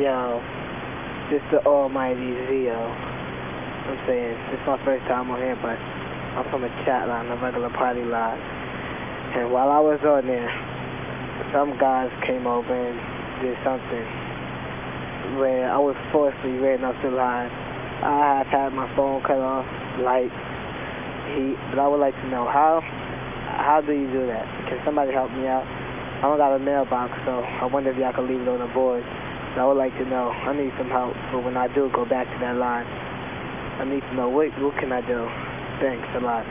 Yo, this the almighty Zio. I'm saying, this is my first time on here, but I'm from a chat line, a regular party line. And while I was on there, some guys came over and did something where I was forcibly ran up the line. I have had my phone cut off, lights, heat, but I would like to know how, how do you do that? Can somebody help me out? I don't got a mailbox, so I wonder if y'all could leave it on the board. So I would like to know. I need some help for when I do go back to that line. I need to know what, what can I do? Thanks a lot.